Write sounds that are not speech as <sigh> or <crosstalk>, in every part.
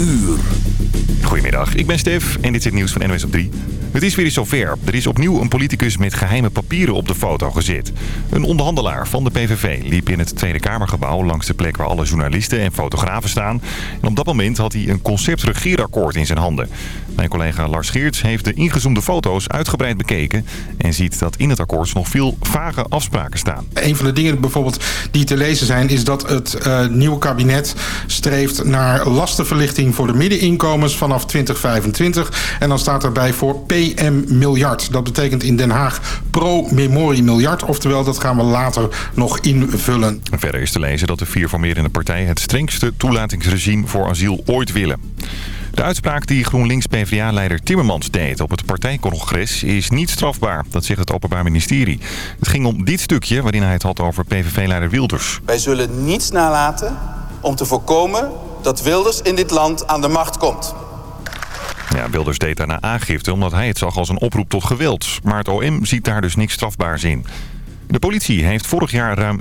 uur. Goedemiddag, ik ben Stef en dit is het nieuws van NWS op 3. Het is weer zover. Er is opnieuw een politicus met geheime papieren op de foto gezet. Een onderhandelaar van de PVV liep in het Tweede Kamergebouw... langs de plek waar alle journalisten en fotografen staan. En op dat moment had hij een concept regeerakkoord in zijn handen. Mijn collega Lars Geerts heeft de ingezoomde foto's uitgebreid bekeken... en ziet dat in het akkoord nog veel vage afspraken staan. Een van de dingen bijvoorbeeld die te lezen zijn... is dat het uh, nieuwe kabinet streeft naar lastenverlichting voor de middeninkomens vanaf 2025. En dan staat erbij voor PM miljard. Dat betekent in Den Haag pro-memorie miljard. Oftewel, dat gaan we later nog invullen. Verder is te lezen dat de vier formerende partijen... het strengste toelatingsregime voor asiel ooit willen. De uitspraak die GroenLinks-PVA-leider Timmermans deed op het partijcongres is niet strafbaar. Dat zegt het Openbaar Ministerie. Het ging om dit stukje waarin hij het had over PVV-leider Wilders. Wij zullen niets nalaten om te voorkomen dat Wilders in dit land aan de macht komt. Ja, Wilders deed daarna aangifte omdat hij het zag als een oproep tot geweld. Maar het OM ziet daar dus niks strafbaars in. De politie heeft vorig jaar ruim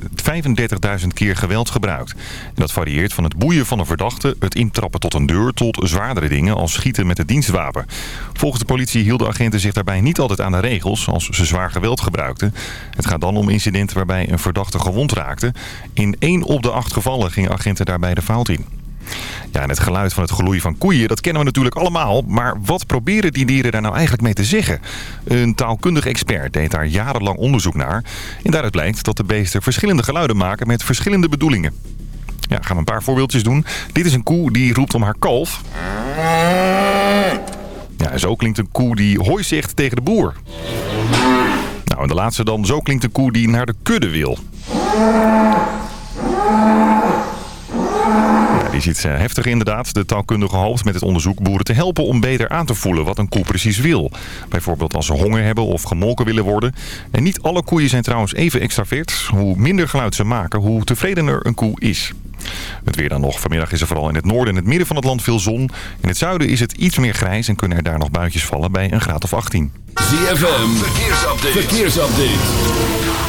35.000 keer geweld gebruikt. dat varieert van het boeien van een verdachte, het intrappen tot een deur... tot zwaardere dingen als schieten met het dienstwapen. Volgens de politie hielden agenten zich daarbij niet altijd aan de regels... als ze zwaar geweld gebruikten. Het gaat dan om incidenten waarbij een verdachte gewond raakte. In één op de acht gevallen gingen agenten daarbij de fout in. Ja, het geluid van het geloei van koeien, dat kennen we natuurlijk allemaal. Maar wat proberen die dieren daar nou eigenlijk mee te zeggen? Een taalkundig expert deed daar jarenlang onderzoek naar. En daaruit blijkt dat de beesten verschillende geluiden maken met verschillende bedoelingen. Ja, gaan we een paar voorbeeldjes doen. Dit is een koe die roept om haar kalf. Ja, zo klinkt een koe die hooi zegt tegen de boer. Nou, en de laatste dan. Zo klinkt een koe die naar de kudde wil. Die ziet heftig inderdaad. De taalkundige hoopt met het onderzoek boeren te helpen om beter aan te voelen wat een koe precies wil. Bijvoorbeeld als ze honger hebben of gemolken willen worden. En niet alle koeien zijn trouwens even extravert. Hoe minder geluid ze maken, hoe tevredener een koe is. Het weer dan nog. Vanmiddag is er vooral in het noorden en het midden van het land veel zon. In het zuiden is het iets meer grijs en kunnen er daar nog buitjes vallen bij een graad of 18. ZFM, verkeersupdate. verkeersupdate.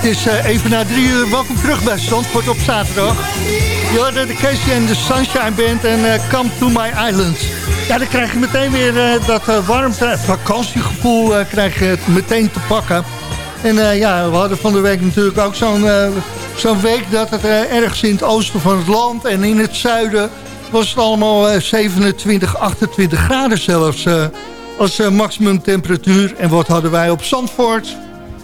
Het is uh, even na drie uur. Welkom terug bij Zandvoort op zaterdag. Je hoorde de Casey en de Sunshine Band en uh, Come to My Island. Ja, dan krijg je meteen weer uh, dat warmte, vakantiegevoel krijg je meteen te pakken. En ja, we hadden van de week natuurlijk ook zo'n zo'n week dat het ergens in het oosten van het land en in het zuiden was het allemaal 27, 28 graden zelfs als maximum temperatuur. En wat hadden wij op Zandvoort?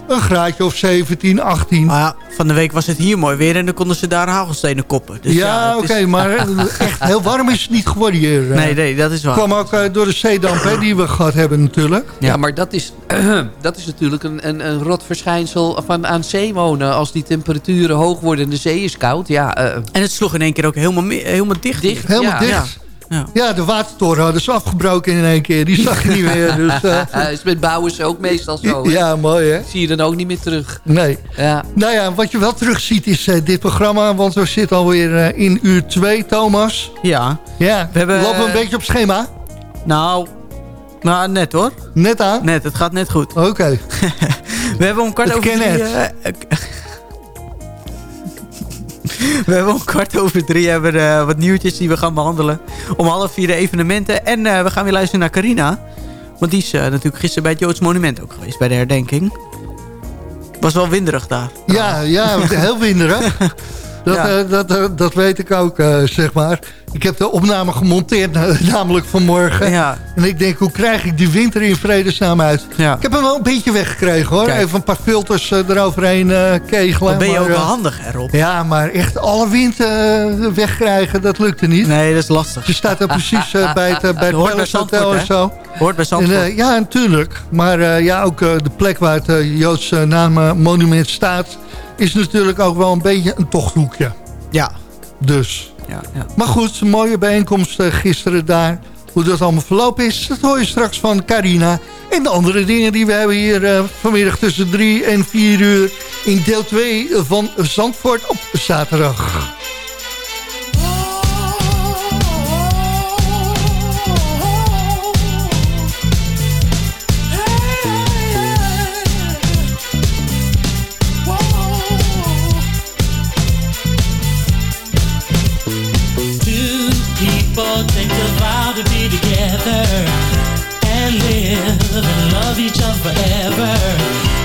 Een graadje of 17, 18. Maar ja, van de week was het hier mooi weer en dan konden ze daar hagelstenen koppen. Dus ja, ja oké, maar <laughs> echt heel warm is het niet geworden hier. Nee, nee, dat is waar. kwam ook uh, door de zeedamp hè, die we gehad hebben natuurlijk. Ja, maar dat is, <clears throat> dat is natuurlijk een, een, een rot verschijnsel van aan zee wonen. Als die temperaturen hoog worden en de zee is koud. Ja, uh, en het sloeg in één keer ook helemaal, helemaal dicht. dicht helemaal dicht. Ja. ja, de watertoren hadden ze afgebroken in één keer. Die zag je niet meer. Dus, <laughs> uh... is met bouwers ook meestal zo. Ja, mooi hè. Zie je dan ook niet meer terug. Nee. Ja. Nou ja, wat je wel terug ziet is uh, dit programma. Want we zitten alweer uh, in uur 2, Thomas. Ja. Ja, we hebben, lopen een beetje op schema. Nou, nou, net hoor. Net aan? Net, het gaat net goed. Oké. <laughs> we hebben om kwart over drie... We hebben om kwart over drie hebben we, wat nieuwtjes die we gaan behandelen. Om half vier de evenementen. En uh, we gaan weer luisteren naar Carina. Want die is uh, natuurlijk gisteren bij het Joods Monument ook geweest. Bij de herdenking. Was wel winderig daar. Ja, ja heel winderig. <laughs> Dat, ja. uh, dat, dat weet ik ook, zeg maar. Ik heb de opname gemonteerd, <laughs> namelijk vanmorgen. Ja. En ik denk, hoe krijg ik die winter in vredesnaam uit? Ja. Ik heb hem wel een beetje weggekregen hoor. Even een paar filters uh, eroverheen uh, kegelen. Dan ben je maar, ook wel handig erop. Ja, maar echt alle wind wegkrijgen, dat lukte niet. Nee, dat is lastig. Je staat er precies bij het, bij <laughs> het Palace Hotel en zo. Hoort bij Zandvoort. ja, natuurlijk. Maar ja, ook de plek waar het Joodse monument staat... is natuurlijk ook wel een beetje een tochthoekje. Ja. Dus ja. Maar goed, mooie bijeenkomst uh, gisteren daar. Hoe dat allemaal verlopen is, dat hoor je straks van Carina. En de andere dingen die we hebben hier uh, vanmiddag tussen 3 en 4 uur... in deel 2 van Zandvoort op zaterdag. Forever. And we love each other forever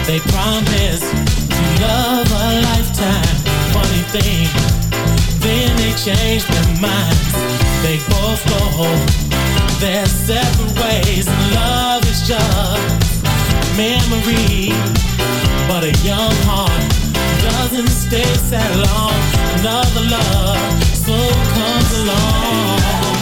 they promise to love a lifetime. Funny thing, then they change their minds. They both go their separate ways. Love is just memory, but a young heart doesn't stay sad long. Another love soon comes along.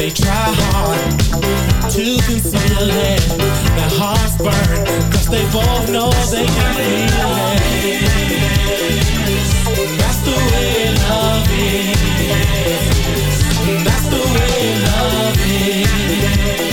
They try hard to conceal it. Their hearts burn, cause they both know they can feel it. That's the way love is. That's the way love is.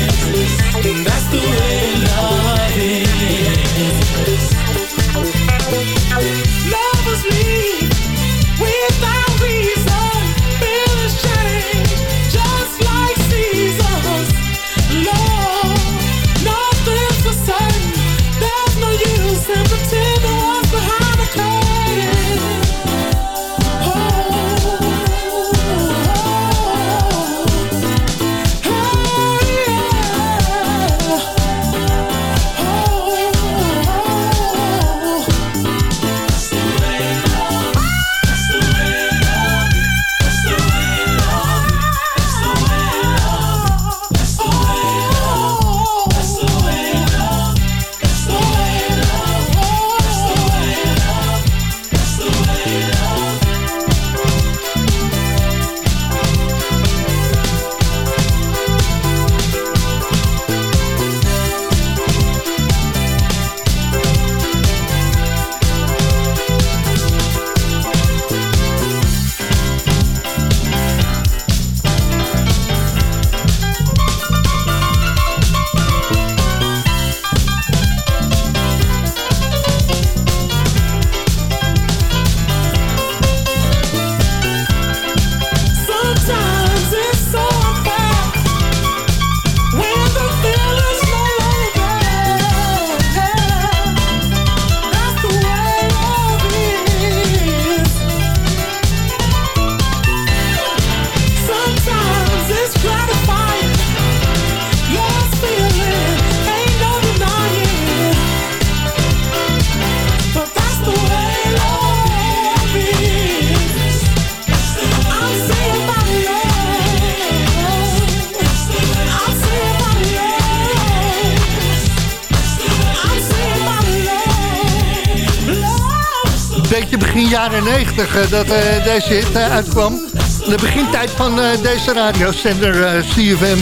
Jaren 90 dat eh, deze hit eh, uitkwam. De begintijd van eh, deze radiozender eh, CFM.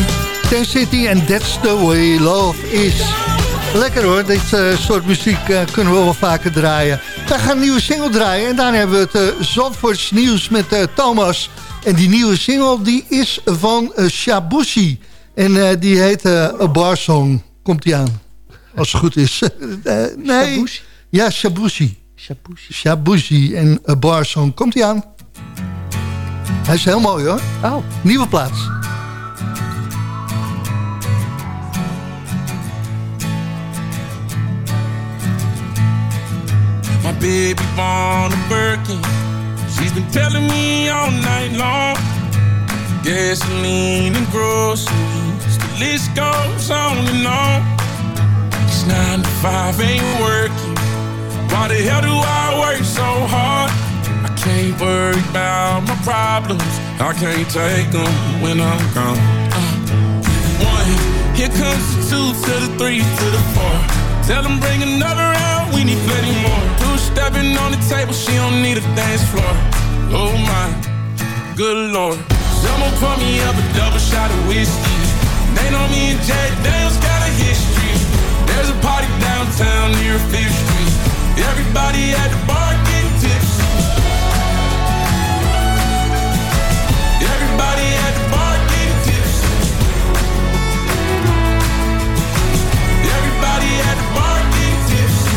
Ten City and That's the Way Love Is. Lekker hoor, dit eh, soort muziek eh, kunnen we wel vaker draaien. Wij gaan een nieuwe single draaien en daarna hebben we het Zandvoorts nieuws met eh, Thomas. En die nieuwe single die is van Shabushi. En eh, die heet eh, A Bar Song. Komt die aan, als het goed is. <laughs> Eh, nee. Ja, Shabushi. Shabushi. Shabushi en A Bar Song. Komt die aan? Hij is heel mooi hoor. Oh. Nieuwe plaats. My baby born a Birkin. She's been telling me all night long. Gasoline and groceries. The list goes on and on. It's nine to five, ain't working. Why the hell do I work so hard? I can't worry about my problems. I can't take them when I'm gone. Uh, one, here comes the two to the three to the four. Tell them bring another round, we need plenty more. Two stepping on the table, she don't need a dance floor. Oh my, good lord. Someone pour me up a double shot of whiskey. They know me and Jack Daniels got a history. There's a party downtown near Fifth Street. Everybody at the bar getting tipsy. Everybody at the bar getting tipsy. Everybody at the bar getting tipsy.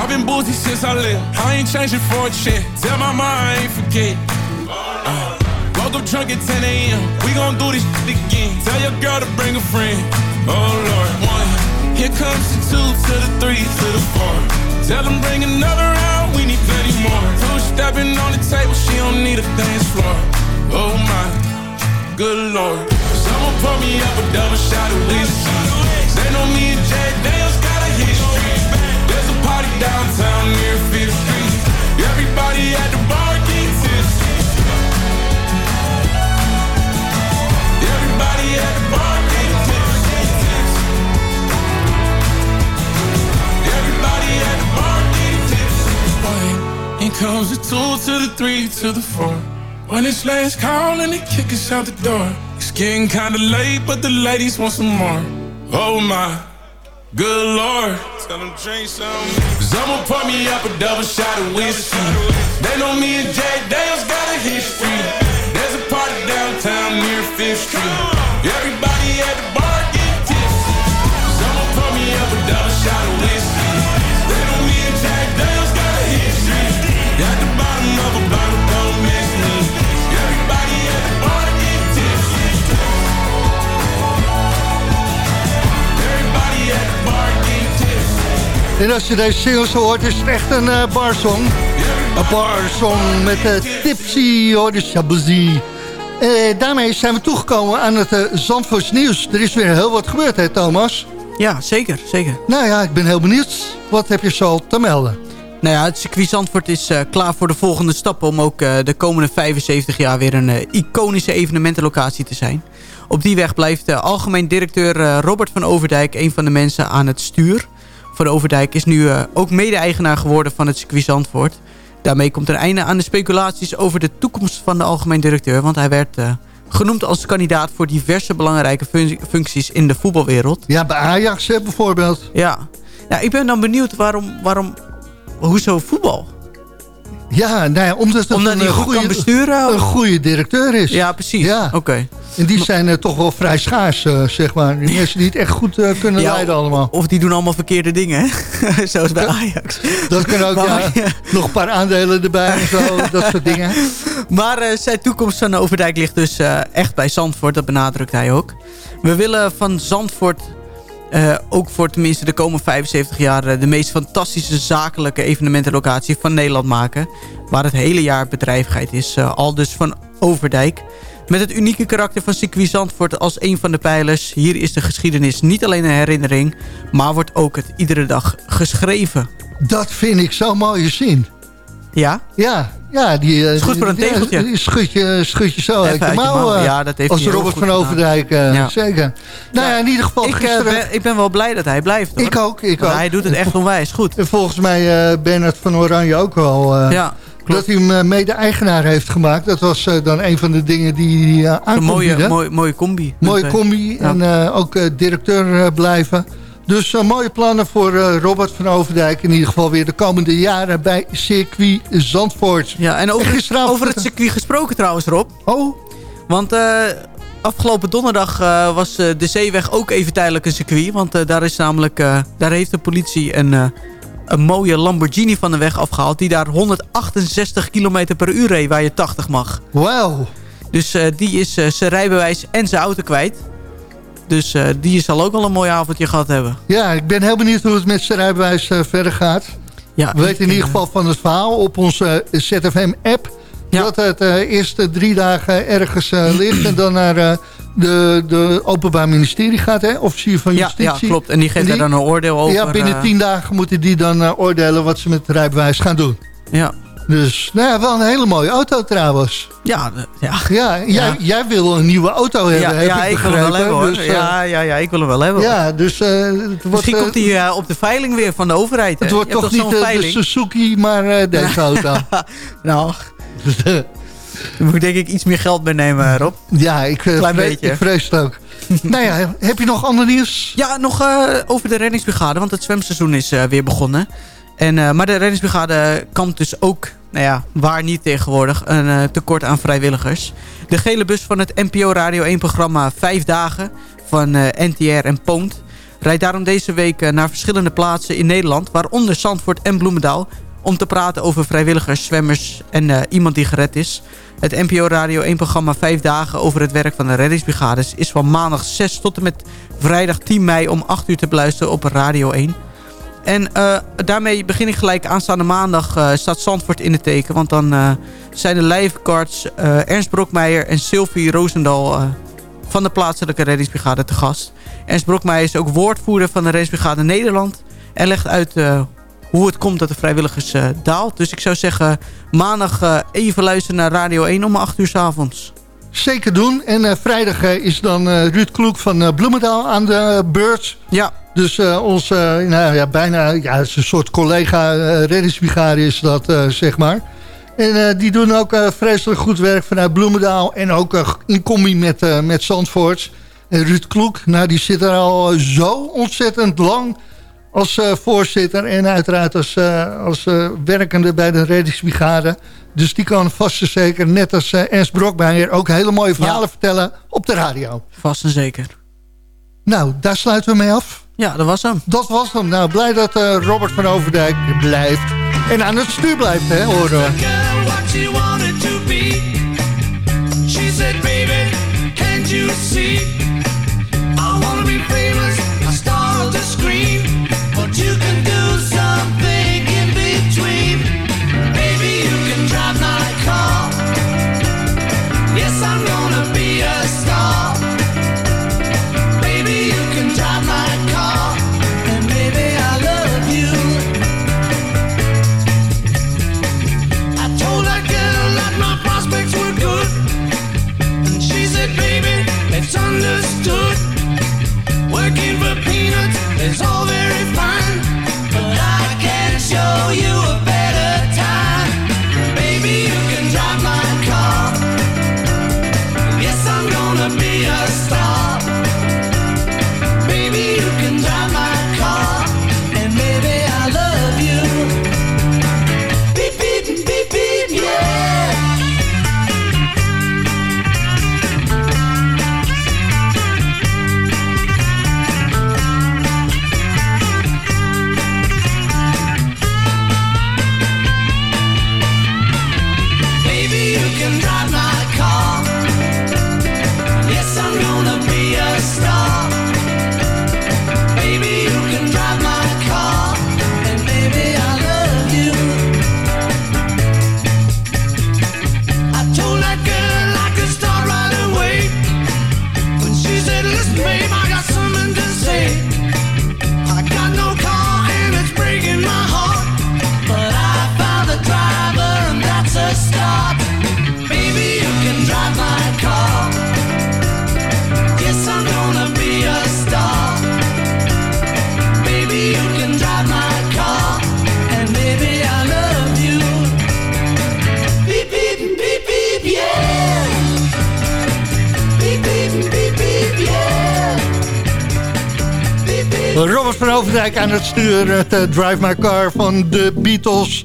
I've been boozy since I left. I ain't changing for a check. Tell my mom I ain't forget. Uh, woke up drunk at 10 a.m. We gon' do this shit again. Tell your girl to bring a friend. Oh Lord, one. Here comes the two to the three to the four. Tell them bring another round. We need plenty more. Two stepping on the table. She don't need a dance floor. Oh my, good Lord. Someone pour me up a double shot of whiskey. They know me and Jack Daniels got a history. There's a party downtown near Fifth Street. Two to the three to the four. When it's last call and they kick us out the door. It's getting kinda late, but the ladies want some more. Oh my. Good lord, tell them drink some. Cause I'ma pour me up a double shot of whiskey. They know me and Jack Daniels got a history. There's a party downtown near Fifth Street. Everybody at the bar get tipsy. Cause I'ma pour me up a double shot of whiskey. En als je deze single zo hoort, is het echt een eh, barsong. Een barsong met uh, Tipsy, hoor, de Shabuzi. Eh, daarmee zijn we toegekomen aan het uh, Zandvoorts nieuws. Er is weer heel wat gebeurd, hè Thomas? Ja, zeker, zeker. Nou ja, ik ben heel benieuwd. Wat heb je zo te melden? Nou ja, het circuit Zandvoort is uh, klaar voor de volgende stappen... om ook uh, de komende 75 jaar weer een uh, iconische evenementenlocatie te zijn. Op die weg blijft algemeen directeur Robert van Overdijk... een van de mensen aan het stuur. Van Overdijk is nu ook mede-eigenaar geworden van het circuit Zandvoort. Daarmee komt er een einde aan de speculaties over de toekomst van de algemeen directeur... want hij werd genoemd als kandidaat voor diverse belangrijke fun functies in de voetbalwereld. Ja, bij Ajax bijvoorbeeld. Ja. ja, ik ben dan benieuwd waarom... waarom hoezo voetbal? Ja, nou ja, omdat omdat een, hij goed goede, kan besturen? een goede directeur is. Ja, precies. Ja. Oké. Okay. En die zijn uh, toch wel vrij schaars, uh, zeg maar. Die mensen die het echt goed uh, kunnen ja, leiden allemaal. Of die doen allemaal verkeerde dingen, <laughs> zoals bij Ajax. Dat kan ook, maar, ja. Nog een paar aandelen erbij en zo, dat soort dingen. <laughs> Maar zijn toekomst van Overdijk ligt dus echt bij Zandvoort, dat benadrukt hij ook. We willen van Zandvoort uh, ook voor tenminste de komende 75 jaar uh, de meest fantastische zakelijke evenementenlocatie van Nederland maken. Waar het hele jaar bedrijvigheid is. Uh, al dus van Overdijk. Met het unieke karakter van circuit Zandvoort als een van de pijlers. Hier is de geschiedenis niet alleen een herinnering. Maar wordt ook het iedere dag geschreven. Dat vind ik zo mooi gezien. Ja? Ja, Ja, die... eh, Is goed voor een die- tegeltje. die Schud je, schud je zo Even uit je uit je mouw. Ja, dat heeft Als Robert van. Overdijk, eh, Ja. zeker. Nou ja, in ieder geval Ik, eh, gisteren... ben, ik ben wel blij dat hij blijft. Hoor. ik ook, ik Want ook. Hij doet het echt onwijs goed. En volgens mij uh, Bernard van Oranje ook wel. Ja, dat hij hem mede-eigenaar heeft gemaakt. Dat was dan een van de dingen die hij uh, Een mooie, mooie, mooie combi. Mooie combi. En ook directeur blijven. Dus mooie plannen voor Robert van Overdijk. In ieder geval weer de komende jaren bij circuit Zandvoort. Ja, en over, en over het circuit gesproken trouwens, Rob. Oh. Want afgelopen donderdag was de Zeeweg ook even tijdelijk een circuit. Want daar is namelijk, daar heeft de politie een, een mooie Lamborghini van de weg afgehaald. Die daar 168 km per uur reed waar je 80 mag. Wauw. Dus die is zijn rijbewijs en zijn auto kwijt. Dus die zal ook wel een mooi avondje gehad hebben. Ja, ik ben heel benieuwd hoe het met zijn rijbewijs verder gaat. Ja, We weten in ieder geval van het verhaal op onze ZFM-app... Ja. Dat het uh, eerste drie dagen ergens uh, ligt en dan naar uh, de, de Openbaar Ministerie gaat, hè? Officier van Justitie. Ja, ja klopt. En die geeft daar dan een oordeel over. Ja, binnen tien dagen moeten die dan oordelen wat ze met het rijbewijs gaan doen. Ja. Dus, nou ja, wel een hele mooie auto trouwens. Ja, ja. ja, jij, ja. jij wil een nieuwe auto hebben, ja, heb ja, ik ik wil hem wel hebben, hoor. Dus, ja, ja, ja, ik wil hem wel hebben. Ja, dus... Uh, het wordt, Misschien komt hij uh, op de veiling weer van de overheid. Het wordt toch, toch niet de, de Suzuki, maar <laughs> deze auto. nou... Daar <laughs> moet ik denk ik iets meer geld meenemen, Rob. Ja, ik, Klein vrees, beetje. ik vrees het ook. <laughs> nou ja, heb je nog ander nieuws? Ja, nog over de reddingsbrigade, want het zwemseizoen is weer begonnen. En, maar de reddingsbrigade kampt dus ook, nou ja, waar niet tegenwoordig, een tekort aan vrijwilligers. De gele bus van het NPO Radio 1-programma Vijf Dagen van NTR en Poont... rijdt daarom deze week naar verschillende plaatsen in Nederland... waaronder Zandvoort en Bloemendaal om te praten over vrijwilligers, zwemmers en iemand die gered is. Het NPO Radio 1 programma 5 dagen over het werk van de reddingsbrigades... is van maandag 6 tot en met vrijdag 10 mei om 8 uur te beluisteren op Radio 1. En uh, daarmee begin ik gelijk aanstaande maandag uh, staat Zandvoort in het teken. Want dan uh, zijn de lifeguards Ernst Brokmeijer en Sylvie Roosendal van de plaatselijke reddingsbrigade te gast. Ernst Brokmeijer is ook woordvoerder van de reddingsbrigade Nederland... en legt uit hoe het komt dat de vrijwilligers daalt. Dus ik zou zeggen, maandag even luisteren naar Radio 1 om 8 uur s avonds. Zeker doen. En vrijdag is dan Ruud Kloek van Bloemendaal aan de beurt. Ja. Dus ons, nou ja, bijna, ja, het is een soort collega reddingsbrigade is dat, zeg maar. En die doen ook vreselijk goed werk vanuit Bloemendaal. En ook in combi met, met Zandvoort. En Ruud Kloek, nou die zit er al zo ontzettend lang als uh, voorzitter en uiteraard als, uh, als uh, werkende bij de reddingsbrigade. Dus die kan vast en zeker, net als Ernst Brokmeijer... ook hele mooie verhalen ja. vertellen op de radio. Vast en zeker. Nou, daar sluiten we mee af. Ja, dat was hem. Dat was hem. Nou, blij dat Robert van Overdijk blijft. En aan het stuur blijft, hè, horen we. Baby, you can drive my car. Yes, I'm gonna be a star. Baby, you can drive my car. And maybe I love you. Piep, piep, piep, yeah. Piep, piep, piep, yeah. Robert van Overdijk aan het sturen met eh, Drive My Car van de Beatles.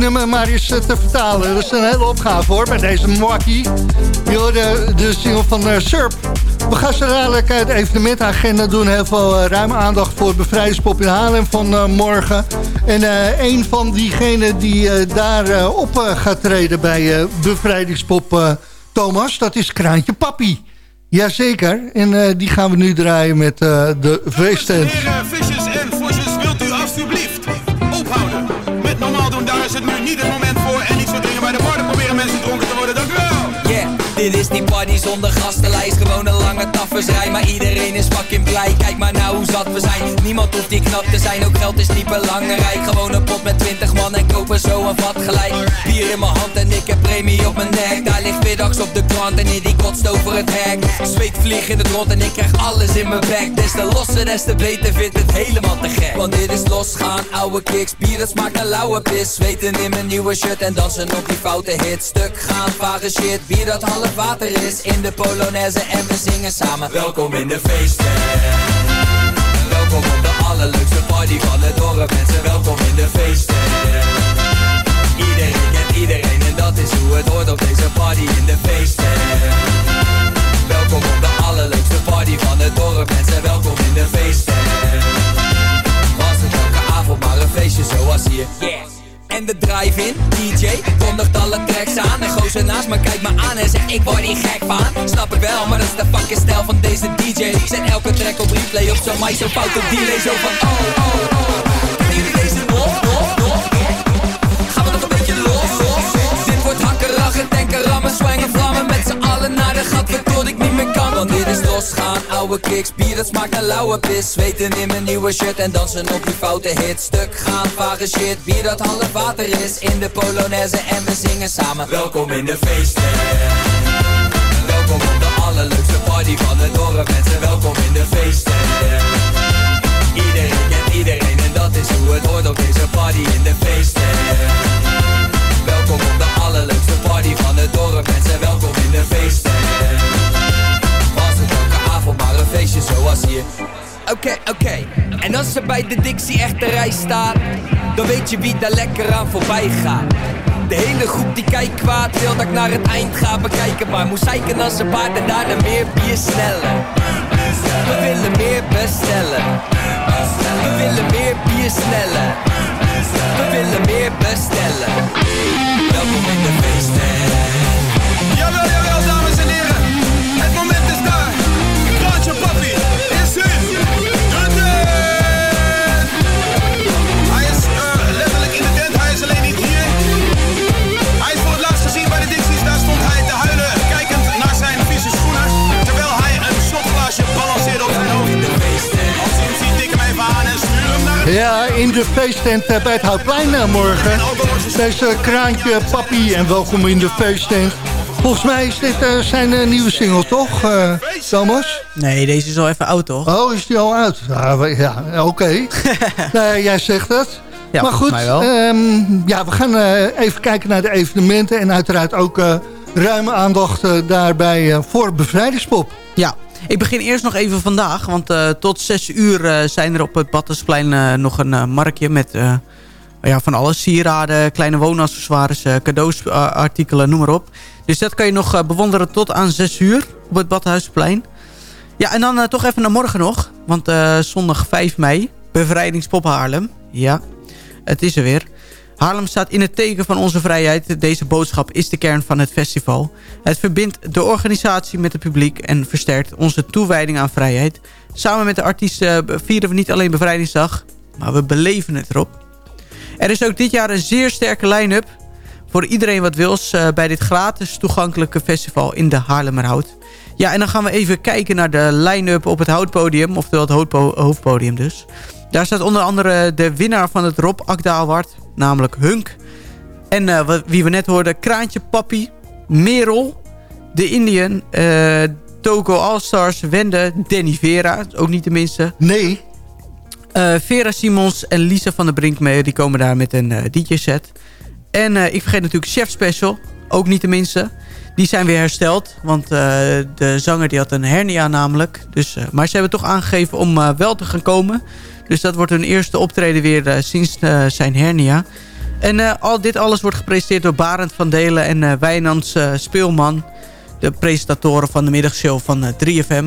nummer maar eens eh, te vertalen. Dat is een hele opgave hoor, bij deze Mwaki. Hoorde de single van uh, Surp. We gaan zo dadelijk het evenementagenda doen. Heel veel uh, ruime aandacht voor Bevrijdingspop in Haarlem van uh, morgen. En een van diegenen die daar op gaat treden bij Bevrijdingspop Thomas... dat is Kraantje Papi. Jazeker, en die gaan we nu draaien met de feesttent. Heren, visjes en vosjes, wilt u alstublieft Daar is het nu niet het moment voor. En niet zo dingen bij de borden proberen mensen dronken te worden. Dank u wel. Yeah, dit is die party zonder gastenlijst Gewoon een lange taffersrij, maar iedereen is fucking blij. Kijk maar nou hoe zat we zijn. Niemand hoeft die knap te zijn, ook geld is niet belangrijk. Gewoon een pot met 20 man en kopen zo een vat gelijk. Bier in mijn hand en ik heb premie op mijn nek. Daar ligt middags op de krant en die kotst over het hek. Zweet vlieg in het rond en ik krijg alles in mijn bek. Des te losser, des te beter, vindt het helemaal te gek. Want dit is losgaan, ouwe kicks, bier dat smaakt naar lauwe pis. Zweten in mijn nieuwe shirt en dansen op die foute hit Stuk gaan, vage shit, bier dat half water is. In de Polonaise en we zingen samen. Welkom in de feesten. Welkom op de allerleukste party van het dorp Mensen, welkom in de feesten. Iedereen kent iedereen en dat is hoe het hoort op deze party in de feesten. Welkom op de allerleukste party van het dorp Mensen, welkom in de feesten. Was het elke avond maar een feestje zoals hier? Yeah en de drive-in, DJ, kondigt alle tracks aan En gozer naast me kijkt me aan en zegt ik word hier gek van. Snap ik wel, maar dat is de fucking stijl van deze DJ Zet elke track op replay op zo'n mic, zo fout op delay Zo van oh, oh, oh Ken jullie deze nog, nog, nog? Gaan we nog een beetje los, los, los Dit wordt hakken, lachen, denken, rammen, zwangen, vlammen Met z'n allen naar de gat, losgaan, oude kicks Bier dat smaakt naar lauwe pis. Zweten in mijn nieuwe shirt en dansen op die foute hit Stuk gaan, vage shit Bier dat half water is. In de Polonaise en we zingen samen. Welkom in de feesten. Welkom op de allerleukste party van het dorp Mensen, welkom in de feesten. Iedereen kent iedereen en dat is hoe het hoort op deze party in de feesten Oké, oké. En als ze bij de Dixie echt de rij staat, dan weet je wie daar lekker aan voorbij gaat. De hele groep die kijkt kwaad wil dat ik naar het eind ga bekijken. Maar moest zeiken als een paard en daarna meer bier sneller We willen meer bestellen. We willen meer bier sneller We willen meer bestellen. Welkom in de Ja, in de feesttent eh, bij het Houtplein eh, morgen. Deze kraantje papi en welkom in de feesttent. Volgens mij is dit eh, zijn nieuwe single, toch, Thomas? Nee, deze is al even oud, toch? Oh, is die al uit? Ja, oké. <laughs> jij zegt het. Ja, maar goed, ehm, ja, we gaan even kijken naar de evenementen... en uiteraard ook ruime aandacht daarbij voor Bevrijdingspop. Ja, ik begin eerst nog even vandaag. Want eh, tot 6 uur eh, zijn er op het Battersplein eh, nog een marktje met ja, van alles. Sieraden, kleine woonaccessoires, eh, cadeaus, eh, artikelen, noem maar op. Dus dat kan je nog bewonderen tot aan 6 uur op het Badhuisplein. Ja, en dan toch even naar morgen nog. Want zondag 5 mei, Bevrijdingspop Haarlem. Ja, het is er weer. Haarlem staat in het teken van onze vrijheid. Deze boodschap is de kern van het festival. Het verbindt de organisatie met het publiek en versterkt onze toewijding aan vrijheid. Samen met de artiesten eh, vieren we niet alleen Bevrijdingsdag, maar we beleven het erop. Er is ook dit jaar een zeer sterke line-up voor iedereen wat wils eh, bij dit gratis toegankelijke festival in de Haarlemmerhout. Ja, en dan gaan we even kijken naar de line-up op het houtpodium, oftewel het hoofdpo- hoofdpodium dus. Daar staat onder andere de winnaar van het Rob Akda namelijk Hunk. En eh, wie we net hoorden, Kraantje Papi, Merel, The Indian, eh Toko Allstars, Wende, Danny Vera, ook niet de minste. Nee. Vera Simons en Lisa van der Brink mee, die komen daar met een eh, DJ-set. En eh, ik vergeet natuurlijk Chef Special, ook niet de minste. Die zijn weer hersteld, want eh, de zanger die had een hernia namelijk. Dus, eh, maar ze hebben toch aangegeven om eh, wel te gaan komen. Dus dat wordt hun eerste optreden weer eh, sinds eh, zijn hernia. En eh, al dit alles wordt gepresenteerd door Barend van Delen en Wijnands Speelman. De presentatoren van de middagshow van eh, 3FM.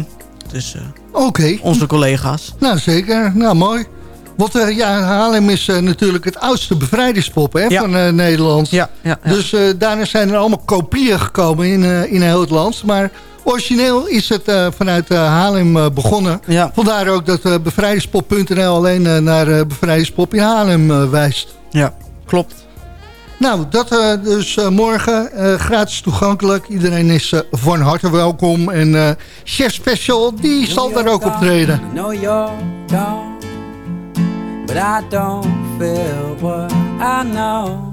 Dus Oké. onze collega's. Nou, zeker. Nou, mooi. Want eh, ja, Haarlem is natuurlijk het oudste bevrijdingspop hè, Ja. van Nederland. Ja, ja. Dus daarna zijn er allemaal kopieën gekomen in, in heel het land. Maar origineel is het eh, vanuit eh, Haarlem eh, begonnen. Ja. Vandaar ook dat bevrijdingspop.nl alleen naar bevrijdingspop in Haarlem wijst. Ja, klopt. Nou, dat eh, dus morgen eh, gratis toegankelijk. Iedereen is van harte welkom. En eh, Chef Special, die zal daar ook optreden. I know you're gone, but I don't feel what I know.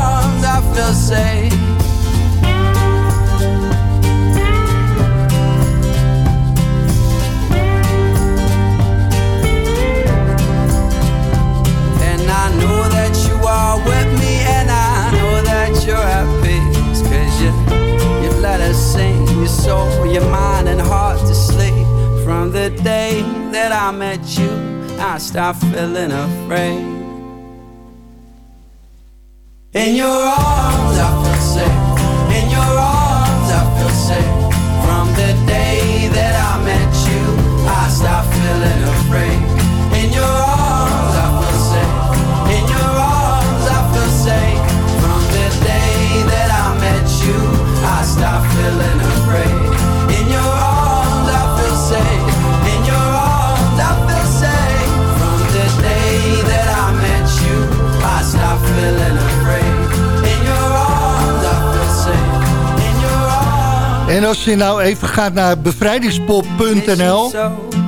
And I know that you are with me, and I know that you're at. Cause you, you let us sing your soul, your mind, and heart to sleep. From the day that I met you, I stopped feeling afraid. In your arms, als je nou even gaat naar bevrijdingspop.nl...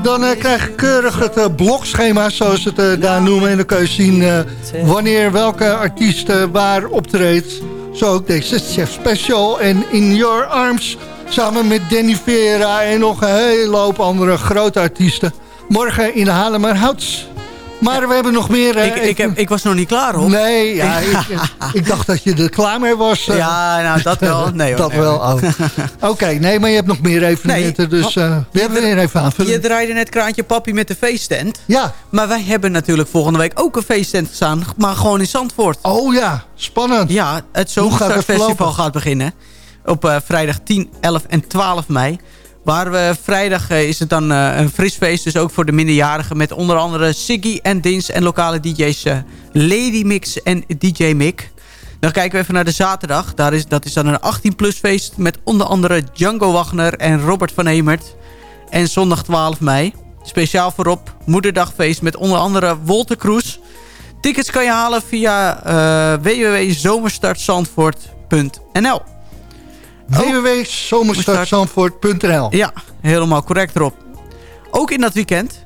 dan eh, krijg je keurig het eh, blokschema, zoals ze het eh, daar noemen. En dan kun je zien wanneer welke artiest waar optreedt. Zo ook deze Chef Special en In Your Arms... samen met Danny Vera en nog een hele hoop andere grote artiesten. Morgen in Haarlemmerhout. Maar we hebben nog meer... eh, Ik, ik, heb, ik was nog niet klaar, hoor. Nee, ja, ik, ik dacht dat je er klaar mee was. <laughs> eh. Ja, nou, dat wel. <laughs> Nee, hoor, dat nee, wel. oh. <laughs> Oké, nee, maar je hebt nog meer evenementen, dus uh, we hebben weer even aanvullen. Je draaide net Kraantje Papi met de feesttent. Ja. Maar wij hebben natuurlijk volgende week ook een feesttent staan. Maar gewoon in Zandvoort. Oh ja, spannend. Ja, het Zomerstartfestival verlopen? gaat beginnen. Op eh, vrijdag 10, 11 en 12 mei. Waar we vrijdag eh, is het dan eh, een fris feest. Dus ook voor de minderjarigen. Met onder andere Siggy en Dins en lokale DJ's eh, Lady Mix en DJ Mick. Dan kijken we even naar de zaterdag. Daar is, dat is dan een 18-plus feest. Met onder andere Django Wagner en Robert van Hemert. En zondag 12 mei. Speciaal voorop moederdagfeest met onder andere Wolter Kroes. Tickets kan je halen via eh www.zomerstartzandvoort.nl www.zomerstartzandvoort.nl Ja, helemaal correct erop. Ook in dat weekend,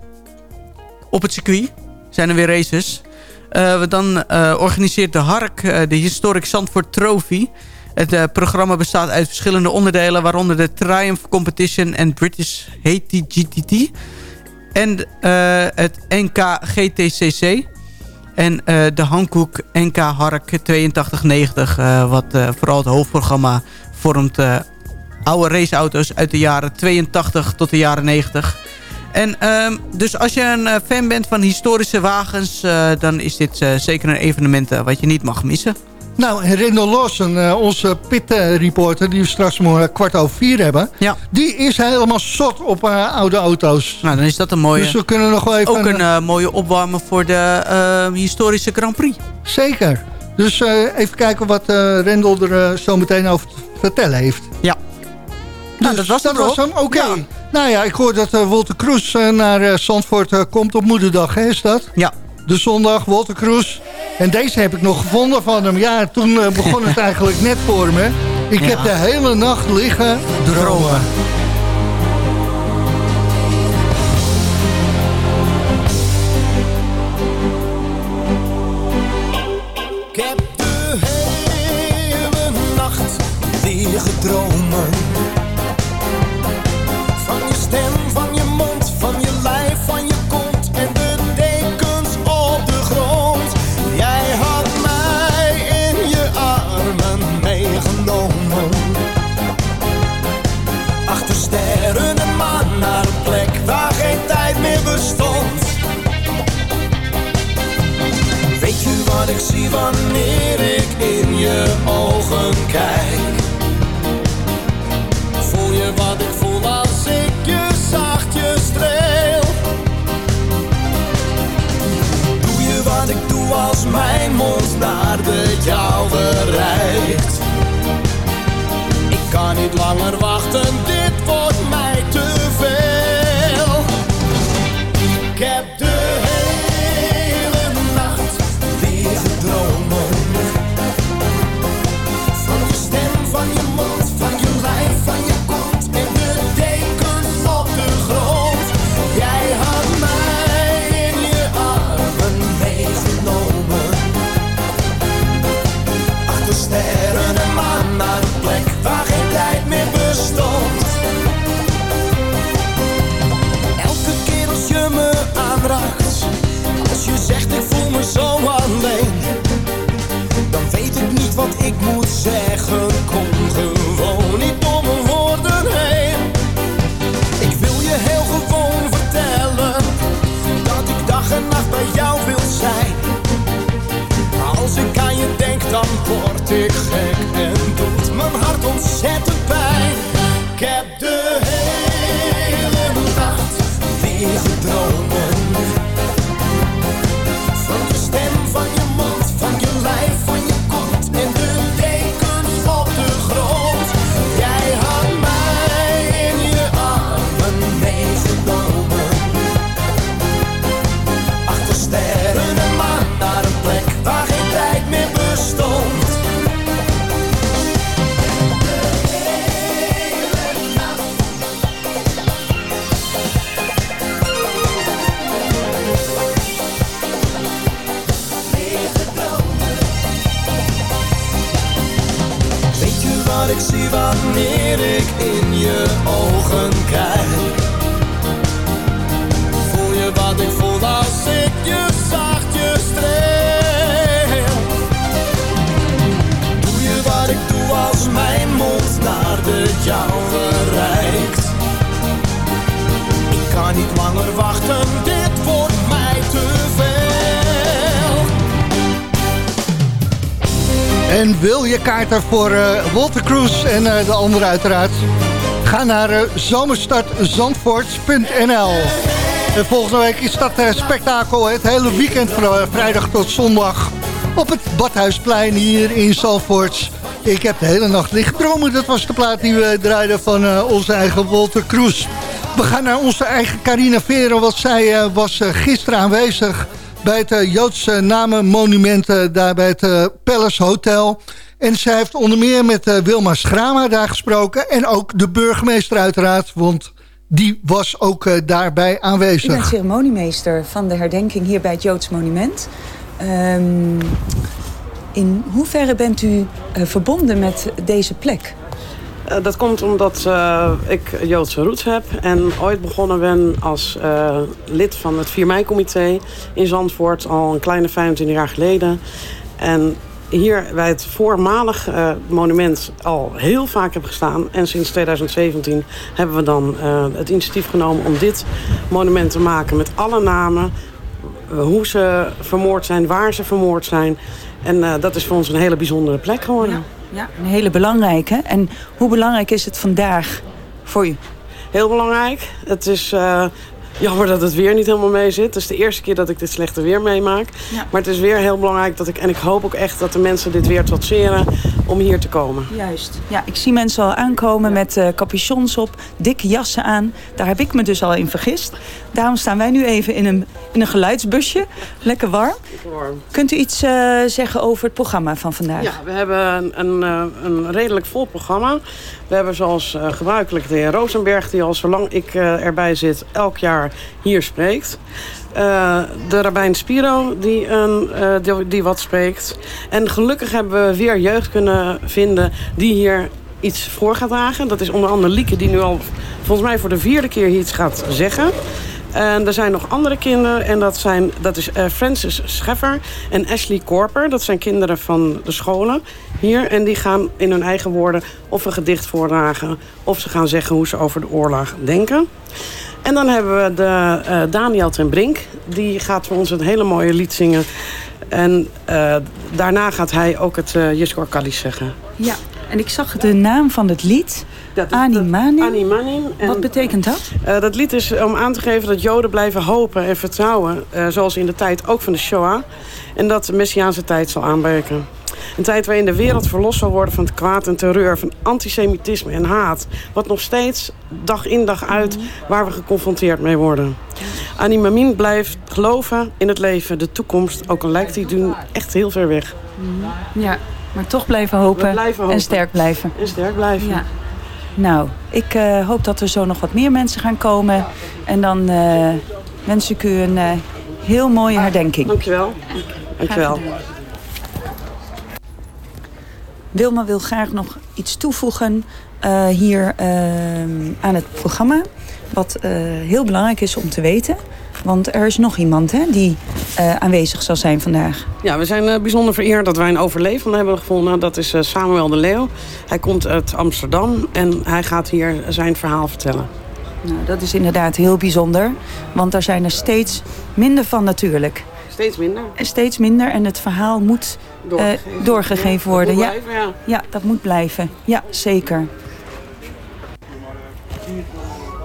op het circuit, zijn er weer races. Eh, dan eh, organiseert de Hark eh, de Historic Zandvoort Trophy. Het programma bestaat uit verschillende onderdelen... waaronder de Triumph Competition en British HTGTT... en eh, het NK GTCC... En de Hankook NK Hark 8290, eh, wat vooral het hoofdprogramma vormt. eh, oude raceauto's uit de jaren 82 tot de jaren 90. En ehm, dus als je een eh, fan bent van historische wagens... eh, dan is dit zeker een evenement wat je niet mag missen. Nou, en Rendel Lawson, onze pit-reporter... die we straks om kwart over vier hebben... Ja. die is helemaal zot op oude auto's. Nou, dan is dat een mooie... Dus we kunnen nog wel even... ook een mooie opwarmen voor de historische Grand Prix. Zeker. Dus eh, even kijken wat eh, Rendel er eh, zo meteen over te vertellen heeft. Ja. Dus dat was dat was hem. Oké. Ja. Nou ja, ik hoor dat Wolter Kroes naar Zandvoort komt op moederdag. Hè, is dat? Ja. De zondag, Wolter Kroes. En deze heb ik nog gevonden van hem. Ja, toen begon het <laughs> eigenlijk net voor me. Ik Ja. heb de hele nacht liggen dromen. Ik voor eh, Walter Cruz en eh, de anderen uiteraard? Ga naar uh, zomerstartzandvoort.nl En volgende week is dat eh, spektakel het hele weekend van eh, vrijdag tot zondag op het Badhuisplein hier in Zandvoort. Ik heb de hele nacht liggen dromen. Dat was de plaat die we draaiden van eh, onze eigen Walter Cruz. We gaan naar onze eigen Carina Veren, want zij eh, was eh, gisteren aanwezig bij het eh, Joodse namenmonument eh, daar bij het eh, Palace Hotel. En zij heeft onder meer met eh, Wilma Schrama daar gesproken. En ook de burgemeester uiteraard, want die was ook eh, daarbij Ik ben aanwezig. ceremoniemeester van de herdenking hier bij het Joods Monument. Ehm, in hoeverre bent u eh, verbonden met deze plek? Eh, dat komt omdat eh, ik Joodse roots heb en ooit begonnen ben als eh, lid van het 4 mei-comité in Zandvoort al een kleine 25 jaar geleden. En hier bij het voormalig eh, monument al heel vaak heb gestaan. En sinds 2017 hebben we dan eh, het initiatief genomen om dit monument te maken met alle namen. eh, hoe ze vermoord zijn, waar ze vermoord zijn. En dat is voor ons een hele bijzondere plek geworden. Ja, een hele belangrijke. En hoe belangrijk is het vandaag voor u? Heel belangrijk. Het is jammer dat het weer niet helemaal mee zit. Het is de eerste keer dat ik dit slechte weer meemaak. Maar het is weer heel belangrijk dat ik... en ik hoop ook echt dat de mensen dit weer trotseren om hier te komen. Juist. Ja, ik zie mensen al aankomen met eh capuchons op, dikke jassen aan. Daar heb ik me dus al in vergist. Daarom staan wij nu even in een, in een geluidsbusje. Lekker warm. warm. Kunt u iets eh, zeggen over het programma van vandaag? Ja, we hebben een, een, eh, een redelijk vol programma. We hebben zoals eh, gebruikelijk de heer Rosenberg... die al zolang ik eh, erbij zit elk jaar hier spreekt. Eh, de Rabijn Spiro die, een, die, wat spreekt. En gelukkig hebben we weer jeugd kunnen vinden die hier iets voor gaat dragen. Dat is onder andere Lieke die nu al volgens mij voor de vierde keer hier iets gaat zeggen. En er zijn nog andere kinderen. En dat, zijn, dat is eh, Francis Scheffer en Ashley Korper. Dat zijn kinderen van de scholen hier. En die gaan in hun eigen woorden of een gedicht voordragen... of ze gaan zeggen hoe ze over de oorlog denken. En dan hebben we de, eh, Daniel ten Brink. Die gaat voor ons een hele mooie lied zingen. En eh, daarna gaat hij ook het uh, Yeshua Kaddish zeggen. Ja, en ik zag de naam van het lied. Ani Manin. Ani Manin. Wat betekent dat? Uh, dat lied is om aan te geven dat Joden blijven hopen en vertrouwen. Uh, zoals in de tijd ook van de Shoah. En dat de Messiaanse tijd zal aanbreken. Een tijd waarin de wereld verlost zal worden van het kwaad en terreur, van antisemitisme en haat. Wat nog steeds dag in dag uit waar we geconfronteerd mee worden. Annie Mamin blijft geloven in het leven, de toekomst, ook al lijkt die doen echt heel ver weg. Ja, maar toch blijven hopen, blijven hopen. en sterk blijven. En sterk blijven. Ja. Nou, ik uh, hoop dat er zo nog wat meer mensen gaan komen. En dan uh, wens ik u een uh, heel mooie herdenking. Dankjewel. Dankjewel. Wilma wil graag nog iets toevoegen hier uh, aan het programma. Wat heel belangrijk is om te weten. Want er is nog iemand hè, die aanwezig zal zijn vandaag. Ja, we zijn bijzonder vereerd dat wij een overlevende hebben gevonden. Dat is Samuel de Leeuw. Hij komt uit Amsterdam en hij gaat hier zijn verhaal vertellen. Nou, dat is inderdaad heel bijzonder. Want er zijn er steeds minder van natuurlijk. Steeds minder? Steeds minder en het verhaal moet doorgegeven, doorgegeven worden. Ja, blijven, ja. ja, dat moet blijven. Ja, zeker.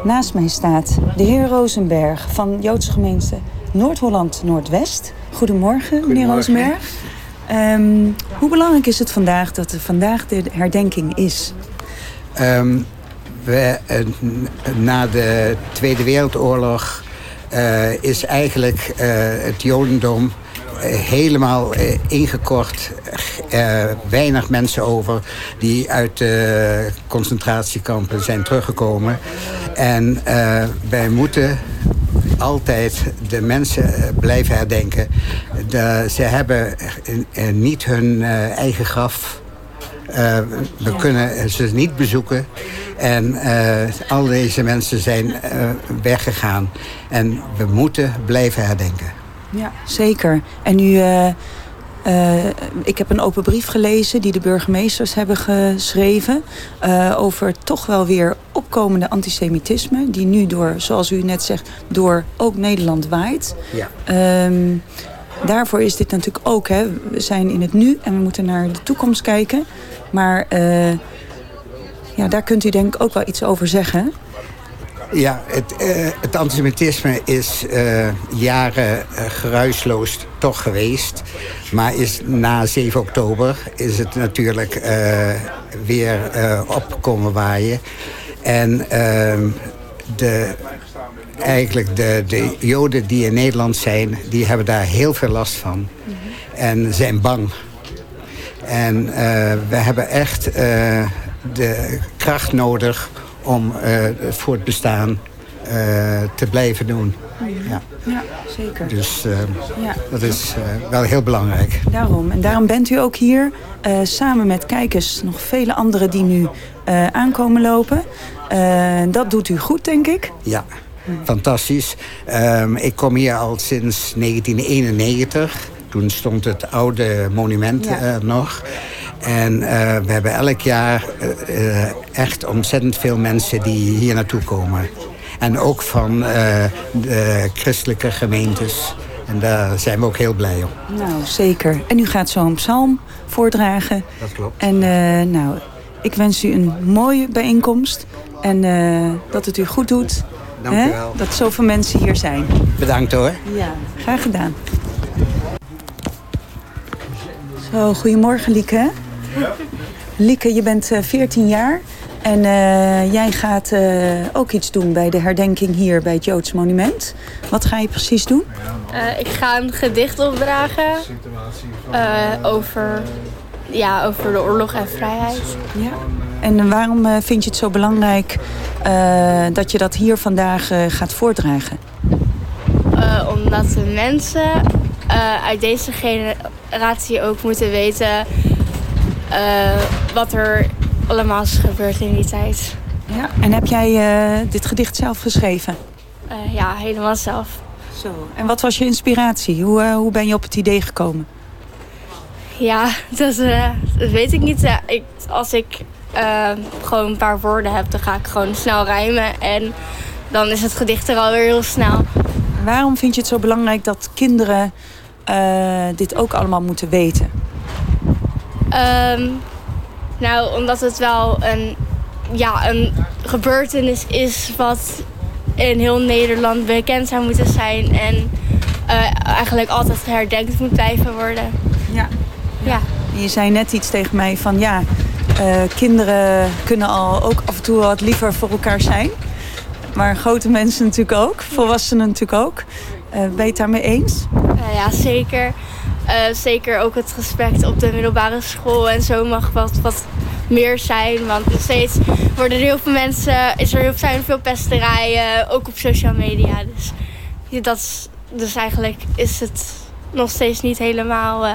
Naast mij staat de heer Rosenberg van Joodse gemeente Noord-Holland-Noordwest. Goedemorgen, meneer Rosenberg. Um, hoe belangrijk is het vandaag dat er vandaag de herdenking is? Um, we, uh, na de Tweede Wereldoorlog uh, is eigenlijk uh, het Jodendom helemaal uh, ingekort. Uh, weinig mensen over die uit de concentratiekampen zijn teruggekomen. En uh, wij moeten altijd de mensen blijven herdenken. De, ze hebben niet hun eigen graf. we kunnen ze niet bezoeken. En al deze mensen zijn weggegaan. En we moeten blijven herdenken. Ja, zeker. En nu, uh, uh, ik heb een open brief gelezen die de burgemeesters hebben geschreven uh, over toch wel weer opkomende antisemitisme, die nu door, zoals u net zegt, door ook Nederland waait. Ja. Um, daarvoor is dit natuurlijk ook, hè. we zijn in het nu en we moeten naar de toekomst kijken. Maar ja, daar kunt u denk ik ook wel iets over zeggen. Ja, het, uh, het antisemitisme is uh, jaren uh, geruisloos toch geweest. Maar is na 7 oktober is het natuurlijk weer opkomen waaien. En ehm, de, eigenlijk de, de Joden die in Nederland zijn, die hebben daar heel veel last van. En zijn bang. En we hebben echt de kracht nodig om uh, voor het bestaan uh, te blijven doen. Ja, ja zeker. Dus uh, ja. dat is wel heel belangrijk. Daarom. En daarom bent u ook hier samen met kijkers, nog vele anderen die nu aankomen lopen. dat doet u goed, denk ik. Ja. Fantastisch. Um, ik kom hier al sinds 1991. Toen stond het oude monument ja. nog. En uh, we hebben elk jaar uh, echt ontzettend veel mensen die hier naartoe komen. En ook van de christelijke gemeentes. En daar zijn we ook heel blij om. Nou, zeker. En u gaat zo een psalm voordragen. Dat klopt. En nou, ik wens u een mooie bijeenkomst. En dat het u goed doet. Dank u wel. Dat zoveel mensen hier zijn. Bedankt hoor. Ja, graag gedaan. Zo, goedemorgen Lieke. Ja. Lieke, je bent uh, 14 jaar en uh, jij gaat uh, ook iets doen bij de herdenking hier bij het Joods Monument. Wat ga je precies doen? ik ga een gedicht opdragen over, ja, over de oorlog en vrijheid. Ja. En waarom vind je het zo belangrijk dat je dat hier vandaag gaat voordragen? omdat de mensen uit deze generatie ook moeten weten uh, wat er allemaal is gebeurd in die tijd. Ja, en heb jij uh, dit gedicht zelf geschreven? Uh, ja, helemaal zelf. Zo. En wat was je inspiratie? Hoe, hoe ben je op het idee gekomen? Ja, <laughs> dat, dat weet ik niet. Ik, als ik gewoon een paar woorden heb, dan ga ik gewoon snel rijmen. En dan is het gedicht er alweer heel snel. Waarom vind je het zo belangrijk dat kinderen eh, dit ook allemaal moeten weten? Ehm, nou, omdat het wel een, ja, een gebeurtenis is wat in heel Nederland bekend zou moeten zijn. En eh, eigenlijk altijd herdenkt moet blijven worden. Ja. Ja. Je zei net iets tegen mij van ja, eh, kinderen kunnen al ook af en toe wat liever voor elkaar zijn. Maar grote mensen natuurlijk ook, volwassenen natuurlijk ook. Eh, ben je het daarmee eens? Uh, ja, zeker. Uh, zeker ook het respect op de middelbare school en zo mag wat, wat meer zijn. Want nog steeds worden er heel veel mensen, is er heel, zijn veel pesterijen, ook op social media. Dus, ja, dat is, dus eigenlijk is het nog steeds niet helemaal uh,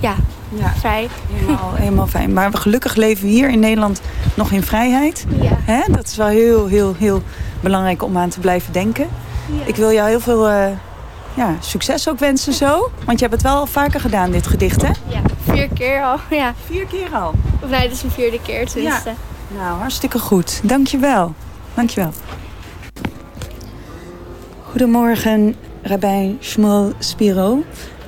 ja, Ja. vrij. Helemaal, helemaal fijn. Maar we gelukkig leven we hier in Nederland nog in vrijheid. Ja. Hè? Dat is wel heel, heel, heel belangrijk om aan te blijven denken. Ik wil jou heel veel eh, ja, succes ook wensen zo. Want je hebt het wel al vaker gedaan, dit gedicht, hè? Ja, vier keer al. <laughs> Ja. Vier keer al? Of nee, dit is een vierde keer tenminste. Nou, hartstikke goed. Dankjewel. Dankjewel. Goedemorgen, Rabijn Shmuel Spiro.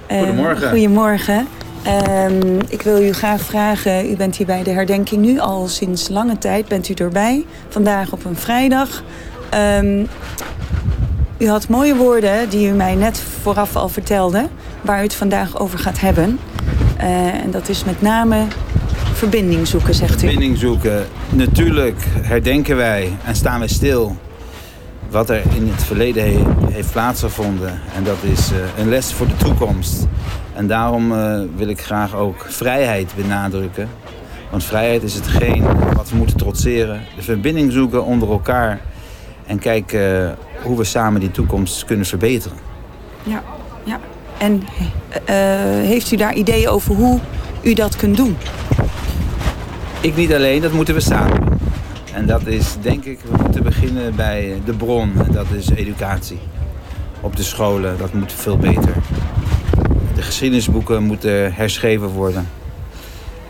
Eh, Goedemorgen. goedemorgen. Ehm, ik wil u graag vragen, u bent hier bij de herdenking nu al sinds lange tijd. Bent u erbij? Vandaag op een vrijdag. Ehm, u had mooie woorden die u mij net vooraf al vertelde... waar u het vandaag over gaat hebben. Eh, en dat is met name verbinding zoeken, zegt u. Verbinding zoeken. Natuurlijk herdenken wij en staan wij stil wat er in het verleden he- heeft plaatsgevonden. En dat is eh, een les voor de toekomst. En daarom eh, wil ik graag ook vrijheid benadrukken. Want vrijheid is hetgeen wat we moeten trotseren. De verbinding zoeken onder elkaar. En kijken hoe we samen die toekomst kunnen verbeteren. Ja, ja. En eh, heeft u daar ideeën over hoe u dat kunt doen? Ik niet alleen, dat moeten we samen. En dat is, denk ik, we moeten beginnen bij de bron. En dat is educatie. Op de scholen, dat moet veel beter. De geschiedenisboeken moeten herschreven worden.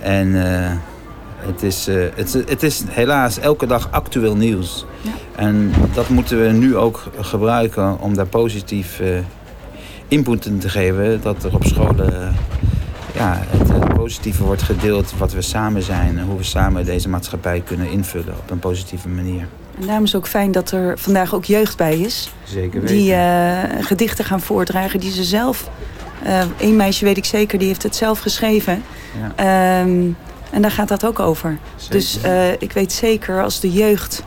En eh, het, is, eh, het, is- het is helaas elke dag actueel nieuws. En dat moeten we nu ook gebruiken om daar positief eh, input in te geven. Dat er op scholen eh, ja, het, het positieve wordt gedeeld wat we samen zijn. En hoe we samen deze maatschappij kunnen invullen op een positieve manier. En daarom is het ook fijn dat er vandaag ook jeugd bij is. Zeker weten. Die eh, gedichten gaan voordragen die ze zelf... Eén meisje weet ik zeker, die heeft het zelf geschreven. Ja. Ehm, en daar gaat dat ook over. Dus eh, ik weet zeker als de jeugd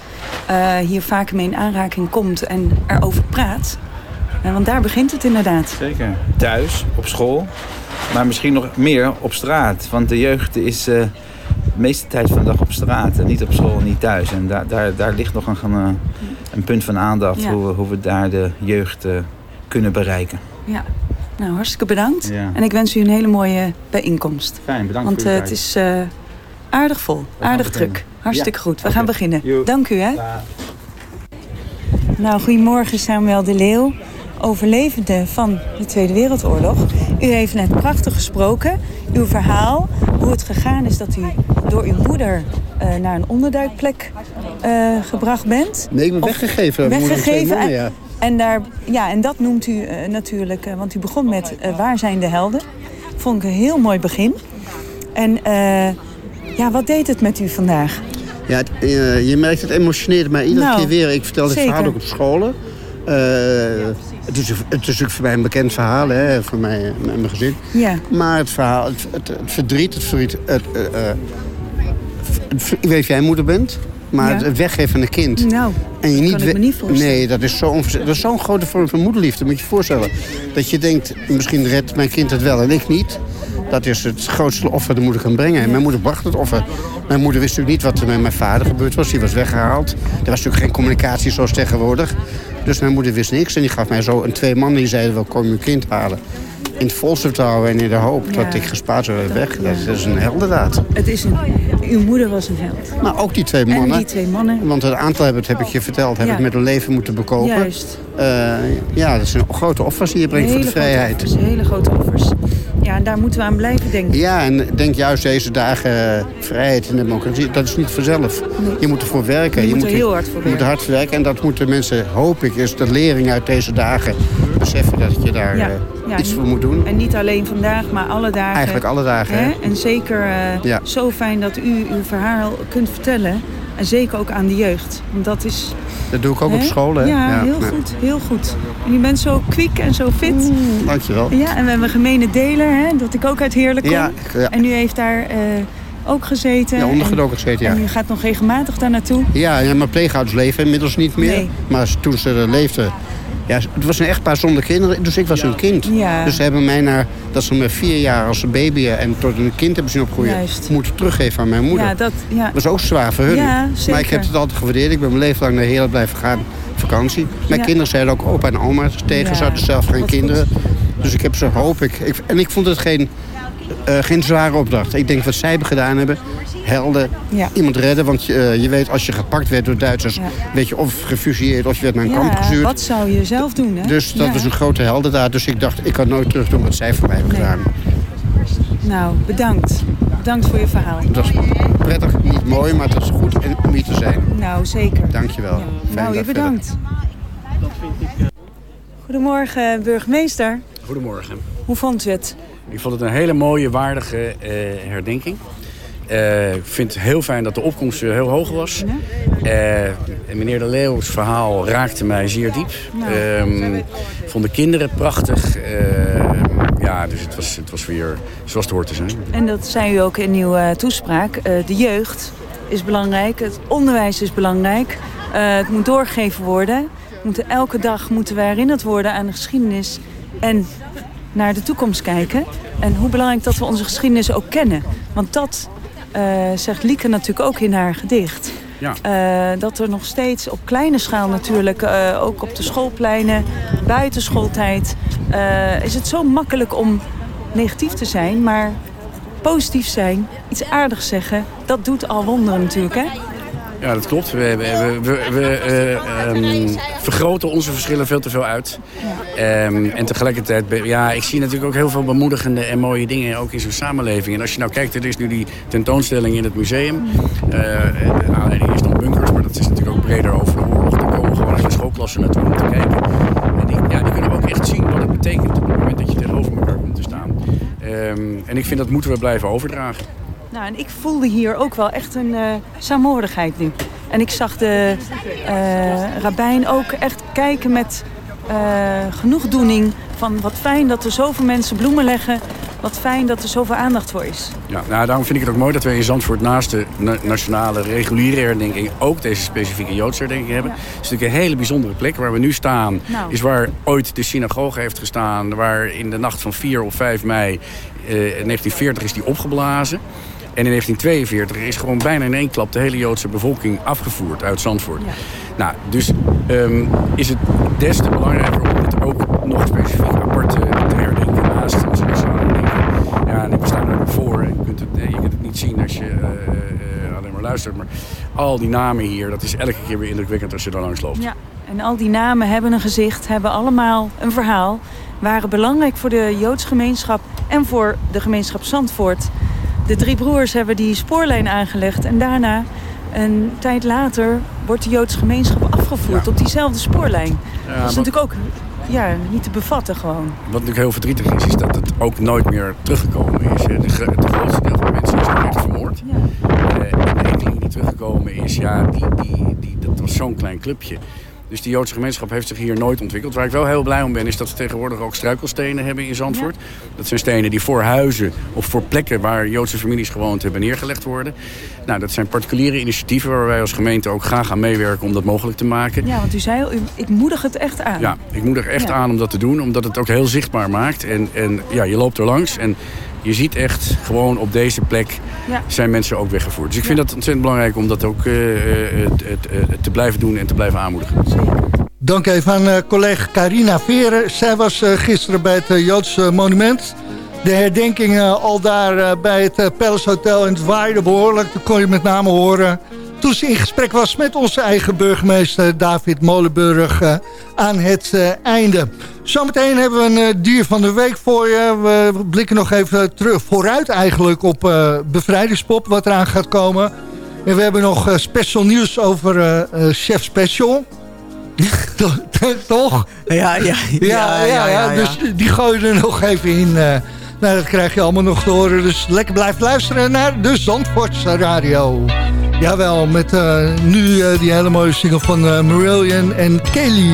eh, hier vaker mee in aanraking komt en erover praat. eh, want daar begint het inderdaad. Zeker. Thuis, op school, maar misschien nog meer op straat. Want de jeugd is de meeste tijd van de dag op straat. En niet op school, niet thuis. En daar, daar, daar ligt nog een, een, punt van aandacht. Ja. Hoe, we, hoe we daar de jeugd kunnen bereiken. Ja. Nou, hartstikke bedankt. Ja. En ik wens u een hele mooie bijeenkomst. Fijn, bedankt Want voor eh, het is eh, aardig vol, aardig druk. Hartstikke Ja, goed. We gaan beginnen. Joep. Dank u, hè. Nou, goedemorgen Samuel de Leeuw, overlevende van de Tweede Wereldoorlog. U heeft net prachtig gesproken. Uw verhaal, hoe het gegaan is dat u door uw moeder eh, naar een onderduikplek eh, gebracht bent. Nee, ik ben weggegeven. Weggegeven. mannen, ja. En, daar, ja, en dat noemt u eh, natuurlijk, eh, want u begon met eh, Waar zijn de helden? Vond ik een heel mooi begin. En ja, wat deed het met u vandaag? Ja, het, je merkt het emotioneert mij iedere Nou, keer weer. Ik vertel dit verhaal ook op scholen. Het, is, het is ook voor mij een bekend verhaal, hè, voor mij en mijn gezin. Ja. Maar het verhaal, het, het, het verdriet, het verdriet... Het, ik weet of jij moeder bent, maar het weggeven van een kind. Nou, en je dat niet kan ik me niet voorstellen. Nee, dat is zo onverze- dat is zo'n grote vorm van moederliefde. Moet je je voorstellen. Dat je denkt, misschien redt mijn kind het wel en ik niet. Dat is het grootste offer dat moeder kan brengen. En mijn moeder bracht het offer. Mijn moeder wist natuurlijk niet wat er met mijn vader gebeurd was. Die was weggehaald. Er was natuurlijk geen communicatie zoals tegenwoordig. Dus mijn moeder wist niks. En die gaf mij zo een twee mannen die zeiden, wel kom je kind halen. In het volste vertrouwen en in de hoop Ja. dat ik gespaard zou worden weg. Dat, dat is een heldendaad. Het is een, uw moeder was een held. Maar ook die twee En mannen. die twee mannen. Want het aantal heb, ik- heb ik je verteld, heb Ja. ik met hun leven moeten bekopen. Juist. Eh, ja, dat zijn grote offers die je brengt voor de grote vrijheid. offers, hele grote offers. Ja, en daar moeten we aan blijven denken. Ja, en denk juist deze dagen eh, vrijheid en democratie, dat is niet vanzelf. Je moet ervoor werken. Je moet er heel hard voor Je moet er hard voor werken. En dat moeten mensen, hoop ik, is de lering uit deze dagen beseffen dat je daar Ja, eh, ja, iets voor moet doen. En niet alleen vandaag, maar alle dagen. Eigenlijk alle dagen, hè? En zeker eh, Ja. zo fijn dat u uw verhaal kunt vertellen. En zeker ook aan de jeugd. Want dat is... Dat doe ik ook op school, hè? Ja, heel goed. Heel goed. En u bent zo kwiek en zo fit. Dankjewel. Ja, en we hebben een gemene deler, hè, dat ik ook uit Heerlijk kom. En u heeft daar eh, ook gezeten. Ja, ondergedoken En- gezeten, ja. En u gaat nog regelmatig daar naartoe. Ja, ja, mijn pleegouders leven inmiddels niet meer. Nee. Maar toen ze er leefden... Ja, het was een echtpaar zonder kinderen, dus ik was hun kind. Ja. Dus ze hebben mij naar, dat ze me vier jaar als een baby en tot een kind hebben zien opgroeien... Juist. moeten teruggeven aan mijn moeder. Ja, dat, ja. Was ook zwaar voor hun. Ja. Maar ik heb het altijd gewaardeerd. Ik ben mijn leven lang naar Heerlijk blijven gaan, vakantie. Mijn kinderen zeiden ook opa en oma tegen. Ze hadden zelf geen kinderen. Dus ik heb ze, hoop ik. ik en ik vond het geen, eh, geen zware opdracht. Ik denk wat zij hebben gedaan hebben. Helden, Ja. iemand redden. Want eh, je weet, als je gepakt werd door Duitsers... Ja. weet je of gefusilleerd of je werd naar een kamp Ja, gestuurd. wat zou je zelf doen, hè? Dus dat Ja. was een grote heldendaad. Dus ik dacht, ik kan nooit terug doen wat zij voor mij hebben Nee. gedaan. Nou, bedankt. Bedankt voor je verhaal. Dat is prettig, niet mooi, maar het is goed om hier te zijn. Nou, zeker. Dankjewel. Fijne nou, je verder. bedankt. Goedemorgen, burgemeester. Goedemorgen. Hoe vond u het? Ik vond het een hele mooie, waardige eh, herdenking. Eh, ik vind het heel fijn dat de opkomst heel hoog was. En meneer De Leeuws verhaal raakte mij zeer diep. Nou. Ehm, ik vond de kinderen prachtig. Eh, ja, dus het was, het was weer zoals het hoort te zijn. En dat zei u ook in uw eh, toespraak. De jeugd is belangrijk, het onderwijs is belangrijk. Het moet doorgegeven worden. Moeten, elke dag moeten we herinnerd worden aan de geschiedenis en naar de toekomst kijken. En hoe belangrijk dat we onze geschiedenis ook kennen. Want dat zegt Lieke natuurlijk ook in haar gedicht. Ja. Eh, dat er nog steeds op kleine schaal natuurlijk, eh, ook op de schoolpleinen, buiten schooltijd, eh, is het zo makkelijk om negatief te zijn, maar positief zijn, iets aardigs zeggen, dat doet al wonderen natuurlijk, hè? Ja, dat klopt. We, we, we, eh, ehm, vergroten onze verschillen veel te veel uit. Ehm, en tegelijkertijd, ja, ik zie natuurlijk ook heel veel bemoedigende en mooie dingen ook in zo'n samenleving. En als je nou kijkt, er is nu die tentoonstelling in het museum. De aanleiding is dan bunkers, maar dat is natuurlijk ook breder over de oorlog. Daar komen gewoon hele schoolklassen naartoe om te kijken. En die, ja, die kunnen ook echt zien wat het betekent op het moment dat je tegenover elkaar komt te staan. Ehm, en ik vind dat moeten we blijven overdragen. Nou, en ik voelde hier ook wel echt een eh saamhorigheid nu. En ik zag de eh rabbijn ook echt kijken met eh, genoegdoening van wat fijn dat er zoveel mensen bloemen leggen. Wat fijn dat er zoveel aandacht voor is. Ja, nou, daarom vind ik het ook mooi dat we in Zandvoort naast de na- nationale reguliere herdenking ook deze specifieke Joodse herdenking hebben. Het is natuurlijk een hele bijzondere plek. Waar we nu staan Nou. is waar ooit de synagoge heeft gestaan. Waar in de nacht van 4 of 5 mei eh, 1940 is die opgeblazen. En in 1942 is gewoon bijna in één klap de hele Joodse bevolking afgevoerd uit Zandvoort. Nou, dus ehm, is het des te belangrijker om het ook nog specifiek apart te, te herdenken naast onze herdenking. Ja, en staan er ook voor. En je, kunt het, je kunt het niet zien als je eh, eh, alleen maar luistert. Maar al die namen hier, dat is elke keer weer indrukwekkend als je daar langs loopt. Ja. En al die namen hebben een gezicht, hebben allemaal een verhaal. Waren belangrijk voor de Joodse gemeenschap en voor de gemeenschap Zandvoort. De drie broers hebben die spoorlijn aangelegd. En daarna, een tijd later, wordt de Joodse gemeenschap afgevoerd op diezelfde spoorlijn. dat is maar- natuurlijk ook ja, niet te bevatten gewoon. Wat natuurlijk heel verdrietig is, is dat het ook nooit meer teruggekomen is. De, grootste deel van de mensen is echt vermoord. Eh, en de enkeling die teruggekomen is, ja, die, die, die, dat was zo'n klein clubje. Dus die Joodse gemeenschap heeft zich hier nooit ontwikkeld. Waar ik wel heel blij om ben, is dat we tegenwoordig ook struikelstenen hebben in Zandvoort. Dat zijn stenen die voor huizen of voor plekken waar Joodse families gewoond hebben neergelegd worden. Nou, dat zijn particuliere initiatieven waar wij als gemeente ook graag aan meewerken om dat mogelijk te maken. Ja, want u zei al, u- ik moedig het echt aan. Ja, ik moet er echt Ja. aan om dat te doen, omdat het ook heel zichtbaar maakt. En, en ja, je loopt er langs en je ziet echt gewoon op deze plek Ja. zijn mensen ook weggevoerd. Dus ik vind dat ontzettend belangrijk om dat ook eh, eh, het- het- eh, te blijven doen en te blijven aanmoedigen. Dank even aan eh, collega Carina Veren. Zij was eh, gisteren bij het Joodse monument. De herdenking eh, al daar bij het Palace Hotel en het waaide behoorlijk. Dat kon je met name horen toen ze in gesprek was met onze eigen burgemeester David Molenburg eh, aan het eh, einde. Zometeen hebben we een dier van de week voor je. We blikken nog even terug vooruit eigenlijk op bevrijdingspop, wat eraan gaat komen. En we hebben nog special nieuws over Chef Special. <laughs> Toch? Ja, ja, ja, ja, ja, Dus die gooi je er nog even in. Nou, dat krijg je allemaal nog te horen. Dus lekker blijf luisteren naar de Zandvoortse Radio. Jawel, met eh, nu eh, die hele mooie single van eh, Marillion en Kelly.